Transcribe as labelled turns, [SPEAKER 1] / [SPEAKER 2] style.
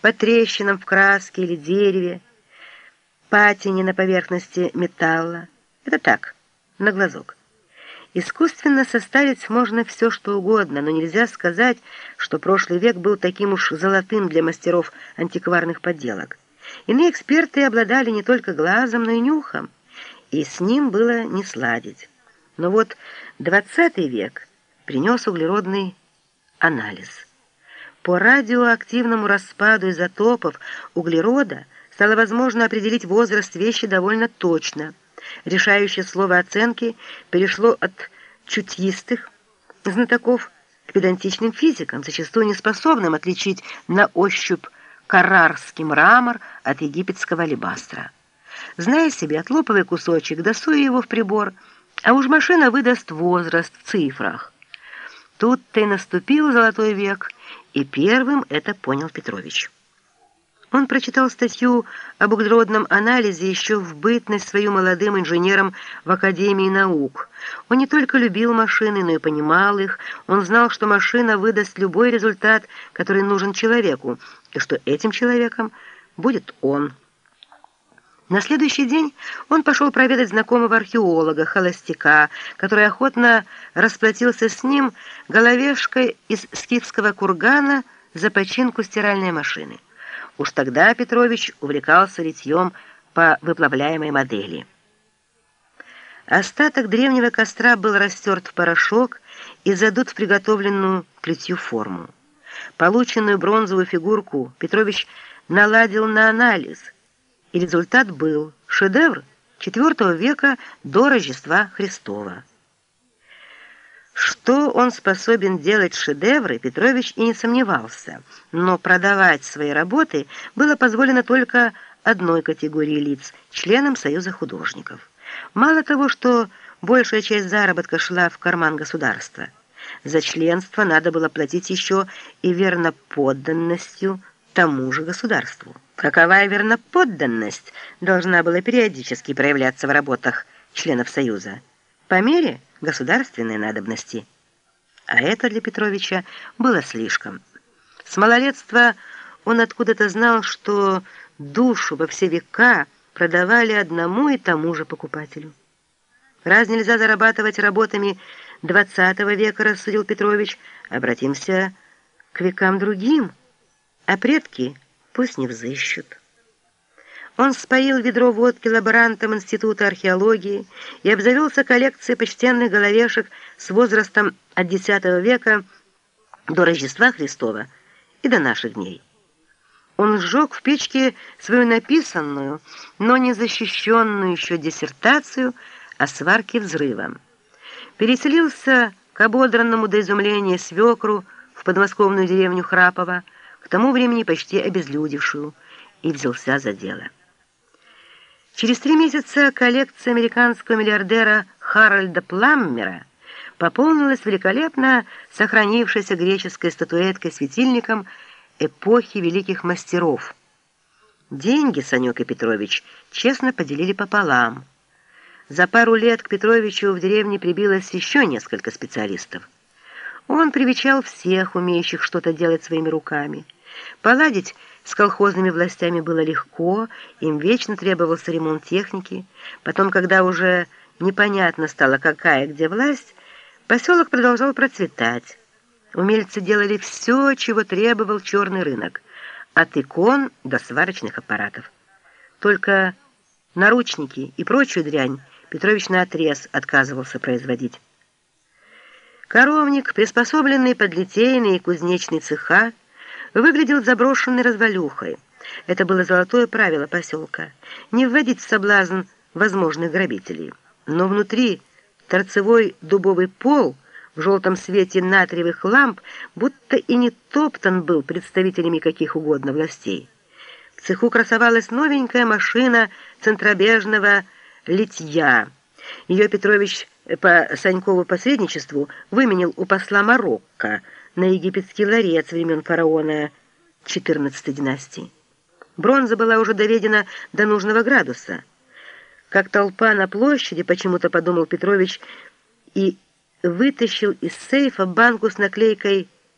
[SPEAKER 1] по трещинам в краске или дереве, патине на поверхности металла. Это так, на глазок. Искусственно составить можно все, что угодно, но нельзя сказать, что прошлый век был таким уж золотым для мастеров антикварных подделок. Иные эксперты обладали не только глазом, но и нюхом, и с ним было не сладить. Но вот двадцатый век принес углеродный анализ. По радиоактивному распаду изотопов углерода стало возможно определить возраст вещи довольно точно – Решающее слово оценки перешло от чутьистых знатоков к педантичным физикам, зачастую неспособным отличить на ощупь карарский мрамор от египетского алебастра. Зная себе, отлопывай кусочек, досуй его в прибор, а уж машина выдаст возраст в цифрах. Тут-то и наступил золотой век, и первым это понял Петрович. Он прочитал статью об углеродном анализе еще в бытность свою молодым инженером в Академии наук. Он не только любил машины, но и понимал их. Он знал, что машина выдаст любой результат, который нужен человеку, и что этим человеком будет он. На следующий день он пошел проведать знакомого археолога, холостяка, который охотно расплатился с ним головешкой из скифского кургана за починку стиральной машины. Уж тогда Петрович увлекался литьем по выплавляемой модели. Остаток древнего костра был растерт в порошок и задут в приготовленную к литью форму. Полученную бронзовую фигурку Петрович наладил на анализ, и результат был шедевр IV века до Рождества Христова. Что он способен делать шедевры, Петрович и не сомневался, но продавать свои работы было позволено только одной категории лиц – членам Союза художников. Мало того, что большая часть заработка шла в карман государства, за членство надо было платить еще и верноподданностью тому же государству. Каковая верноподданность должна была периодически проявляться в работах членов Союза? По мере – государственной надобности. А это для Петровича было слишком. С малолетства он откуда-то знал, что душу во все века продавали одному и тому же покупателю. Раз нельзя зарабатывать работами XX века, рассудил Петрович, обратимся к векам другим, а предки пусть не взыщут. Он споил ведро водки лаборантам Института археологии и обзавелся коллекцией почтенных головешек с возрастом от X века до Рождества Христова и до наших дней. Он сжег в печке свою написанную, но не защищенную еще диссертацию о сварке взрывом. Переселился к ободранному до изумления свекру в подмосковную деревню Храпова, к тому времени почти обезлюдевшую, и взялся за дело. Через три месяца коллекция американского миллиардера Харальда Пламмера пополнилась великолепно сохранившейся греческой статуэткой-светильником эпохи великих мастеров. Деньги Санек и Петрович честно поделили пополам. За пару лет к Петровичу в деревне прибилось еще несколько специалистов. Он привечал всех, умеющих что-то делать своими руками. Поладить с колхозными властями было легко, им вечно требовался ремонт техники. Потом, когда уже непонятно стало, какая где власть, поселок продолжал процветать. Умельцы делали все, чего требовал черный рынок, от икон до сварочных аппаратов. Только наручники и прочую дрянь Петрович наотрез отказывался производить. Коровник, приспособленный под литейные и кузнечные цеха, выглядел заброшенной развалюхой. Это было золотое правило поселка — не вводить в соблазн возможных грабителей. Но внутри торцевой дубовый пол в желтом свете натриевых ламп будто и не топтан был представителями каких угодно властей. В цеху красовалась новенькая машина центробежного литья. Ее Петрович по Санькову посредничеству выменил у посла Марокко — на египетский ларец времен фараона XIV династии. Бронза была уже доведена до нужного градуса. Как толпа на площади, почему-то подумал Петрович, и вытащил из сейфа банку с наклейкой